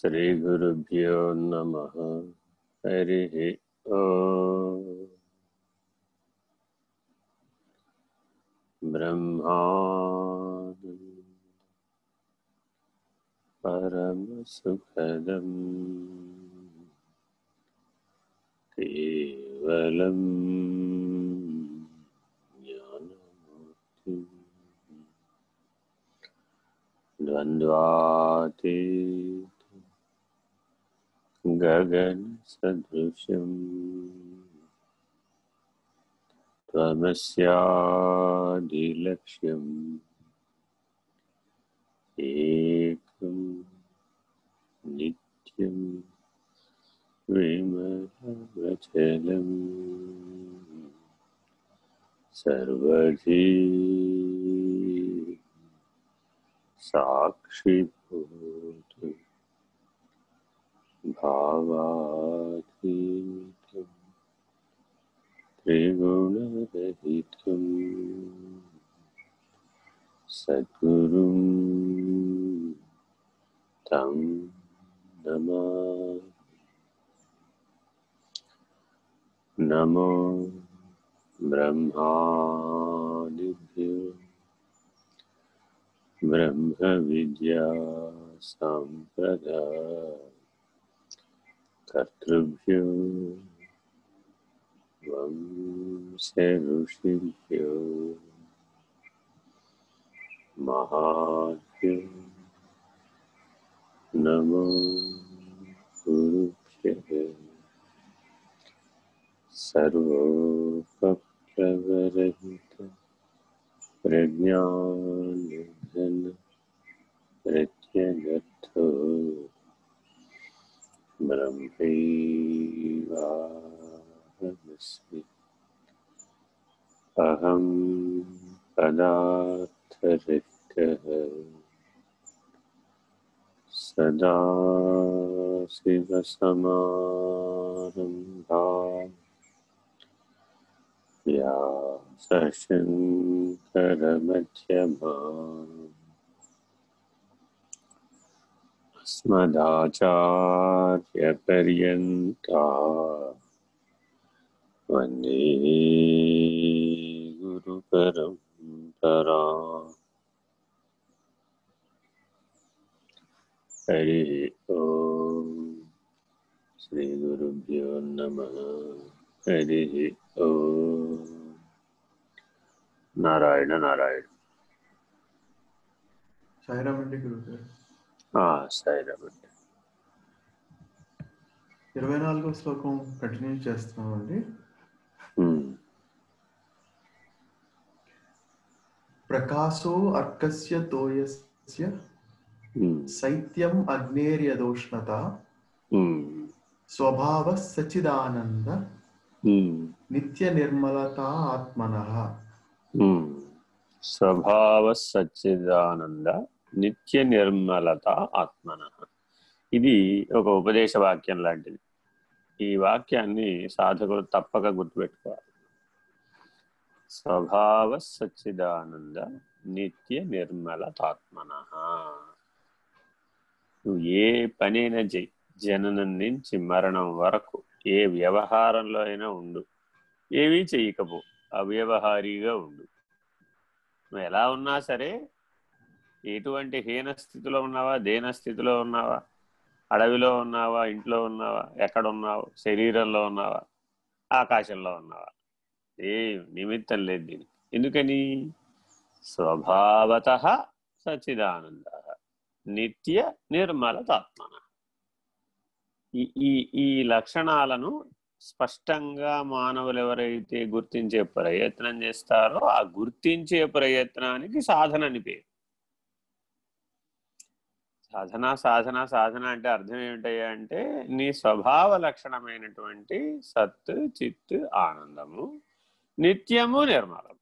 श्री गुरुभ्यो नमः। हरिः ब्रह्मा परमसुखदम् केवलम् ज्ञानमूर्ति द्वन्द्वाती गगनसदृशम् त्वमस्यादिलक्ष्यम्। एकं नित्यं विमलमचलम्। सर्वधी साक्षिभूत भावातीतं त्रिगुणरहितं सद्गुरुं तं नमामि। नमो ब्रह्मादिभ्यो ब्रह्मविद्या कर्तृभ्यो वंशऋषिभ्यो महाभ्यो नमो गुरुभ्यः सर्वोपप्लवरहित प्रज्ञानिधन प्रत्यगत ब्रह्मैवाहमस्मि अहं पदार्थरहितः सदा शिवसमारम्भा या सशङ्करमध्यमा अस्मदाचार्यपर्यन्ता वंदे गुरुपरम्परा। हरि ॐ श्रीगुरुभ्यो नमः। हरिः ॐ नारायण नारायण। गुरु సాయిరామండి ఇరవై నాలుగో శ్లోకం కంటిన్యూ చేస్తున్నామండి. ప్రకాశో అర్కస్య తోయస్య శైత్యం అగ్నేర్యదోష్ణత స్వభావ సచిదానంద నిత్య నిర్మలత ఆత్మన స్వభావ సచ్చిదానంద నిత్య నిర్మలత ఆత్మన. ఇది ఒక ఉపదేశ వాక్యం లాంటిది. ఈ వాక్యాన్ని సాధకులు తప్పక గుర్తుపెట్టుకోవాలి. స్వభావ సచ్చిదానంద నిత్య నిర్మలతాత్మన నువ్వు ఏ పనైనా చెయ్యి జననం నుంచి మరణం వరకు ఏ వ్యవహారంలో అయినా ఉండు. ఏవీ చెయ్యకపో. అవ్యవహారీగా ఉండు. నువ్వు ఎలా ఉన్నా సరే ఎటువంటి హీన స్థితిలో ఉన్నావా? దేన స్థితిలో ఉన్నావా? అడవిలో ఉన్నావా? ఇంట్లో ఉన్నావా? ఎక్కడ ఉన్నావు? శరీరంలో ఉన్నావా? ఆకాశంలో ఉన్నావా? ఏ నిమిత్తం లేదు దీనికి. ఎందుకని? స్వభావత సచిదానంద నిత్య నిర్మలతాత్మన ఈ ఈ ఈ లక్షణాలను స్పష్టంగా మానవులు ఎవరైతే గుర్తించే ప్రయత్నం చేస్తారో ఆ గుర్తించే ప్రయత్నానికి సాధన అని పేరు. సాధన సాధన సాధన అంటే అర్థం ఏమిటయ్యా అంటే నీ స్వభావ లక్షణమైనటువంటి సత్ చిత్ ఆనందము నిత్యము నిర్మలం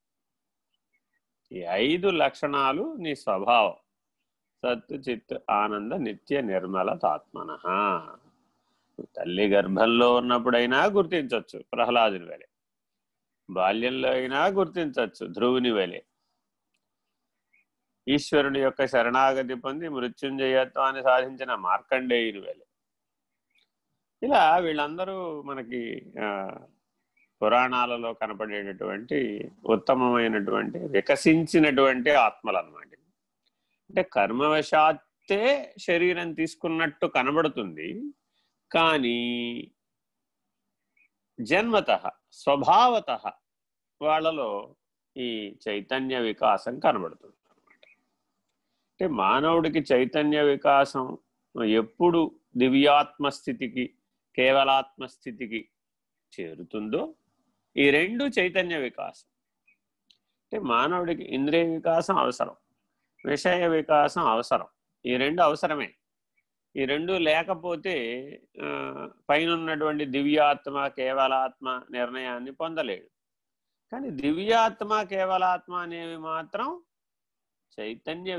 ఈ ఐదు లక్షణాలు నీ స్వభావం. సత్ చిత్ ఆనంద నిత్య నిర్మల తాత్మన. తల్లి గర్భంలో ఉన్నప్పుడైనా గుర్తించవచ్చు ప్రహ్లాదుని వలె. బాల్యంలో అయినా గుర్తించవచ్చు ధ్రువుని వలె. ఈశ్వరుని యొక్క శరణాగతి పొంది మృత్యుంజయత్వాన్ని సాధించిన మార్కండేయుని వేలే ఇలా వీళ్ళందరూ మనకి పురాణాలలో కనపడేటటువంటి ఉత్తమమైనటువంటి వికసించినటువంటి ఆత్మలు అనమాట అంటే కర్మవశాత్తే శరీరం తీసుకున్నట్టు కనబడుతుంది. కానీ జన్మత స్వభావత వాళ్ళలో ఈ చైతన్య వికాసం కనబడుతుంది. అంటే మానవుడికి చైతన్య వికాసం ఎప్పుడు దివ్యాత్మ స్థితికి కేవలాత్మ స్థితికి చేరుతుందో ఈ రెండు చైతన్య వికాసం. అంటే మానవుడికి ఇంద్రియ వికాసం అవసరం విషయ వికాసం అవసరం. ఈ రెండు అవసరమే. ఈ రెండు లేకపోతే పైన ఉన్నటువంటి దివ్యాత్మ కేవలాత్మ నిర్ణయాన్ని పొందలేడు. కానీ దివ్యాత్మ కేవలాత్మ అనేవి మాత్రం చైతన్య